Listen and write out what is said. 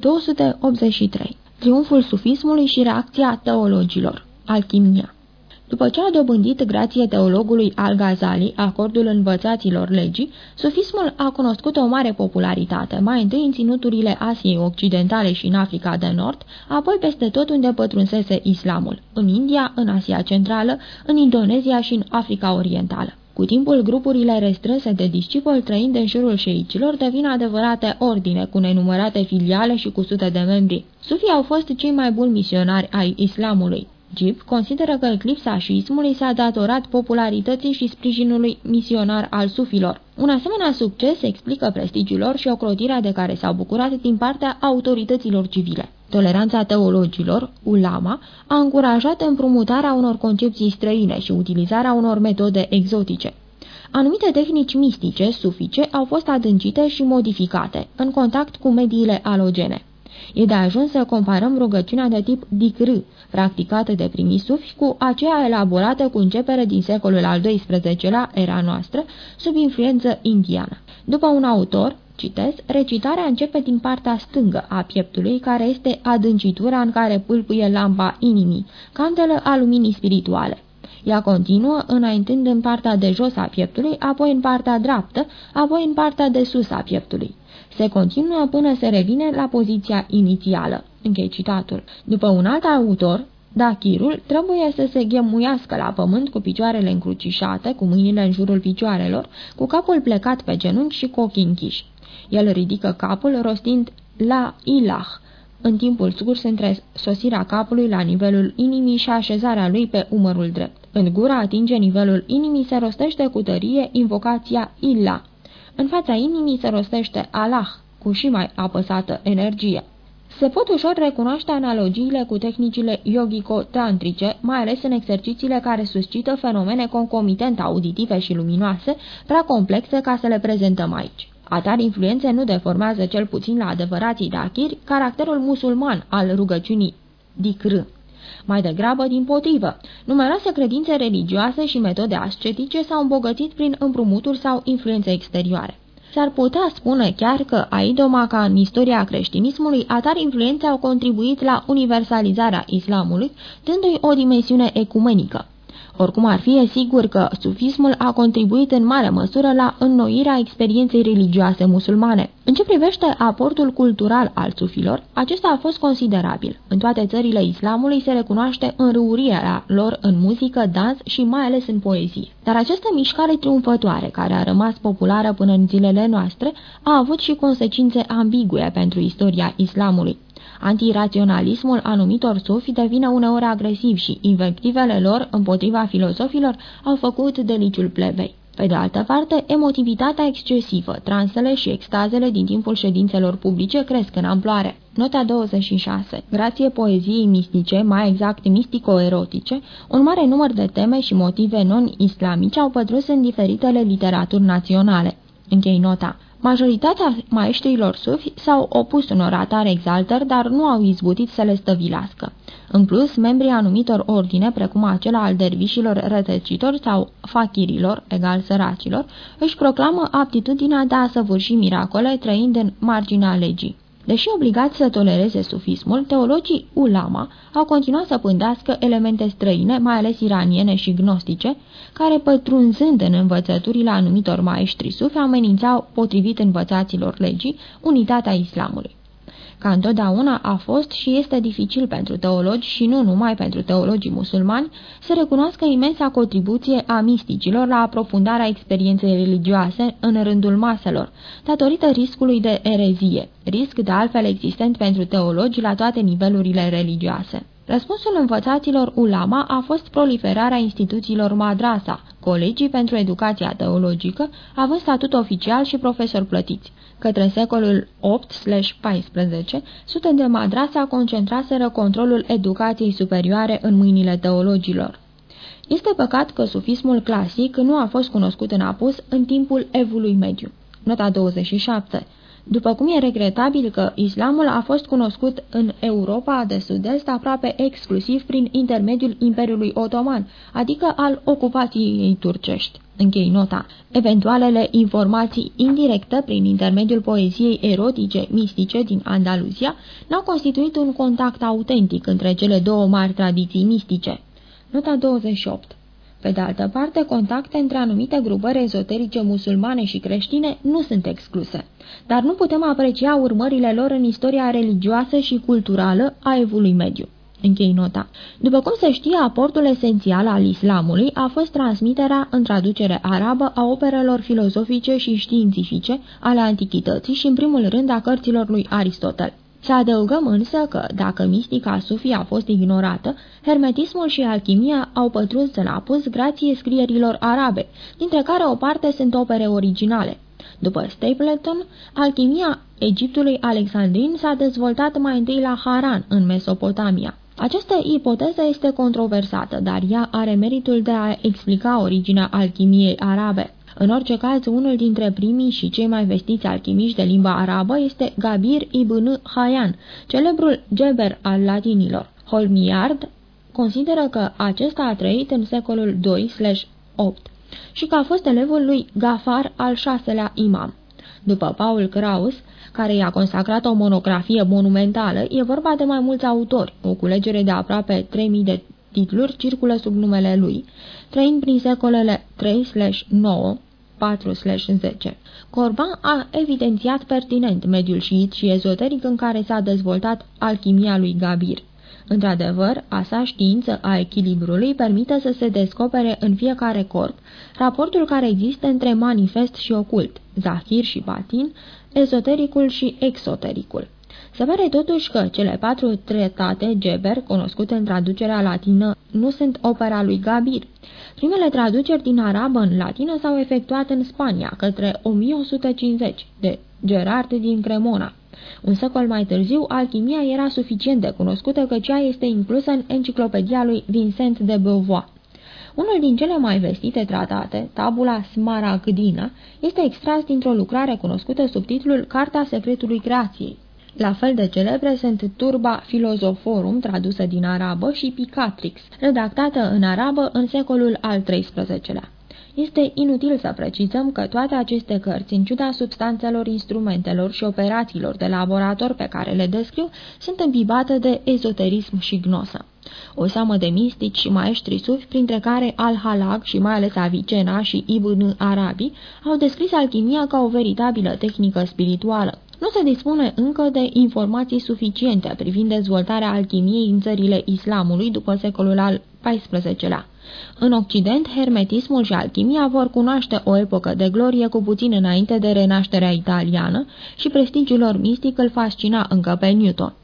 283. Triumful sufismului și reacția teologilor. Alchimia după ce a dobândit grație teologului Al-Ghazali acordul învățaților legii, sufismul a cunoscut o mare popularitate, mai întâi în ținuturile Asiei Occidentale și în Africa de Nord, apoi peste tot unde pătrunsese islamul, în India, în Asia Centrală, în Indonezia și în Africa Orientală. Cu timpul, grupurile restrânse de discipoli trăind în jurul șeicilor devin adevărate ordine, cu nenumărate filiale și cu sute de membri. Sufii au fost cei mai buni misionari ai islamului. Gip consideră că eclipsa șiismului s-a datorat popularității și sprijinului misionar al sufilor. Un asemenea succes explică prestigiul lor și ocrotirea de care s-au bucurat din partea autorităților civile. Toleranța teologilor, ulama, a încurajat împrumutarea unor concepții străine și utilizarea unor metode exotice. Anumite tehnici mistice, sufice, au fost adâncite și modificate, în contact cu mediile alogene. E de ajuns să comparăm rugăciunea de tip dicr, practicată de primii sufi, cu aceea elaborată cu începere din secolul al XII-lea, era noastră, sub influență indiană. După un autor, citez, recitarea începe din partea stângă a pieptului, care este adâncitura în care pâlpâie lampa inimii, candelă a luminii spirituale. Ea continuă înaintând în partea de jos a pieptului, apoi în partea dreaptă, apoi în partea de sus a pieptului. Se continuă până se revine la poziția inițială. Închei citatul. După un alt autor, Dachirul trebuie să se ghemuiască la pământ cu picioarele încrucișate, cu mâinile în jurul picioarelor, cu capul plecat pe genunchi și cu ochii închiși. El ridică capul rostind la ilah, în timpul scurs între sosirea capului la nivelul inimii și așezarea lui pe umărul drept. În gura atinge nivelul inimii, se rostește cu tărie invocația Illa. În fața inimii se rostește Allah, cu și mai apăsată energie. Se pot ușor recunoaște analogiile cu tehnicile yogico-tantrice, mai ales în exercițiile care suscită fenomene concomitente auditive și luminoase, prea complexe ca să le prezentăm aici. Atari influențe nu deformează cel puțin la adevărații dachiri caracterul musulman al rugăciunii dicr. Mai degrabă din potrivă, numeroase credințe religioase și metode ascetice s-au îmbogățit prin împrumuturi sau influențe exterioare. S-ar putea spune chiar că aidoma ca în istoria creștinismului, atari influențe au contribuit la universalizarea islamului, dându-i o dimensiune ecumenică. Oricum ar fi, e sigur că sufismul a contribuit în mare măsură la înnoirea experienței religioase musulmane. În ce privește aportul cultural al sufilor, acesta a fost considerabil. În toate țările islamului se recunoaște înrăurirea lor în muzică, dans și mai ales în poezie. Dar această mișcare triumfătoare, care a rămas populară până în zilele noastre, a avut și consecințe ambigue pentru istoria islamului. Antiraționalismul anumitor sufi devine uneori agresiv și invectivele lor împotriva filozofilor au făcut deliciul plebei. Pe de altă parte, emotivitatea excesivă, transele și extazele din timpul ședințelor publice cresc în amploare. Nota 26. Grație poeziei mistice, mai exact mistico-erotice, un mare număr de teme și motive non-islamice au pătrus în diferitele literaturi naționale. Închei nota. Majoritatea maestrilor sufi s-au opus unor atare exaltări, dar nu au izbutit să le stăvilească. În plus, membrii anumitor ordine, precum acela al dervișilor rătăcitori sau fachirilor, egal săracilor, își proclamă aptitudinea de a săvârși miracole trăind în marginea legii. Deși obligați să tolereze sufismul, teologii ulama au continuat să pândească elemente străine, mai ales iraniene și gnostice, care, pătrunzând în învățăturile anumitor maestri sufi, amenințau, potrivit învățaților legii, unitatea islamului ca întotdeauna a fost și este dificil pentru teologi și nu numai pentru teologii musulmani să recunoască imensa contribuție a misticilor la aprofundarea experienței religioase în rândul maselor, datorită riscului de erezie, risc de altfel existent pentru teologi la toate nivelurile religioase. Răspunsul învățaților ulama a fost proliferarea instituțiilor madrasa, colegii pentru educația teologică, având statut oficial și profesori plătiți. Către secolul 8-14, sute de madrasa concentraseră controlul educației superioare în mâinile teologilor. Este păcat că sufismul clasic nu a fost cunoscut în apus în timpul evului mediu. Nota 27 După cum e regretabil că islamul a fost cunoscut în Europa de Sud-Est aproape exclusiv prin intermediul Imperiului Otoman, adică al ocupației turcești. Închei nota. Eventualele informații indirecte prin intermediul poeziei erotice mistice din Andaluzia n-au constituit un contact autentic între cele două mari tradiții mistice. Nota 28 pe de altă parte, contacte între anumite grupări ezoterice musulmane și creștine nu sunt excluse, dar nu putem aprecia urmările lor în istoria religioasă și culturală a evului mediu. Închei nota. După cum se știe, aportul esențial al islamului a fost transmiterea în traducere arabă a operelor filozofice și științifice ale antichității și, în primul rând, a cărților lui Aristotel. Să adăugăm însă că, dacă mistica sufie a fost ignorată, hermetismul și alchimia au pătruns în apus grație scrierilor arabe, dintre care o parte sunt opere originale. După Stapleton, alchimia Egiptului Alexandrin s-a dezvoltat mai întâi la Haran, în Mesopotamia. Această ipoteză este controversată, dar ea are meritul de a explica originea alchimiei arabe. În orice caz, unul dintre primii și cei mai vestiți alchimiști de limba arabă este Gabir ibn Hayyan, celebrul geber al latinilor. Holmiard consideră că acesta a trăit în secolul 2-8 și că a fost elevul lui Gafar al șaselea imam. După Paul Kraus, care i-a consacrat o monografie monumentală, e vorba de mai mulți autori, o culegere de aproape 3000 de titluri circulă sub numele lui, trăind prin secolele 3-9, 4-10. Corban a evidențiat pertinent mediul șiit și ezoteric în care s-a dezvoltat alchimia lui Gabir. Într-adevăr, a sa știință a echilibrului permite să se descopere în fiecare corp raportul care există între manifest și ocult, zahir și batin, ezotericul și exotericul. Se pare totuși că cele patru tretate Geber, cunoscute în traducerea latină, nu sunt opera lui Gabir. Primele traduceri din arabă în latină s-au efectuat în Spania, către 1150, de Gerard din Cremona. Un secol mai târziu, alchimia era suficient de cunoscută că cea este inclusă în enciclopedia lui Vincent de Beauvoir. Unul din cele mai vestite tratate, Tabula Smaragdina, este extras dintr-o lucrare cunoscută sub titlul Carta Secretului Creației. La fel de celebre sunt Turba Philosophorum, tradusă din arabă, și Picatrix, redactată în arabă în secolul al XIII-lea. Este inutil să precizăm că toate aceste cărți, în ciuda substanțelor, instrumentelor și operațiilor de laborator pe care le descriu, sunt îmbibate de ezoterism și gnosă. O seamă de mistici și maestri sufi, printre care Al-Halag și mai ales Avicena și Ibn Arabi, au descris alchimia ca o veritabilă tehnică spirituală. Nu se dispune încă de informații suficiente privind dezvoltarea alchimiei în țările islamului după secolul al XIV-lea. În Occident, hermetismul și alchimia vor cunoaște o epocă de glorie cu puțin înainte de renașterea italiană și prestigiul lor mistic îl fascina încă pe Newton.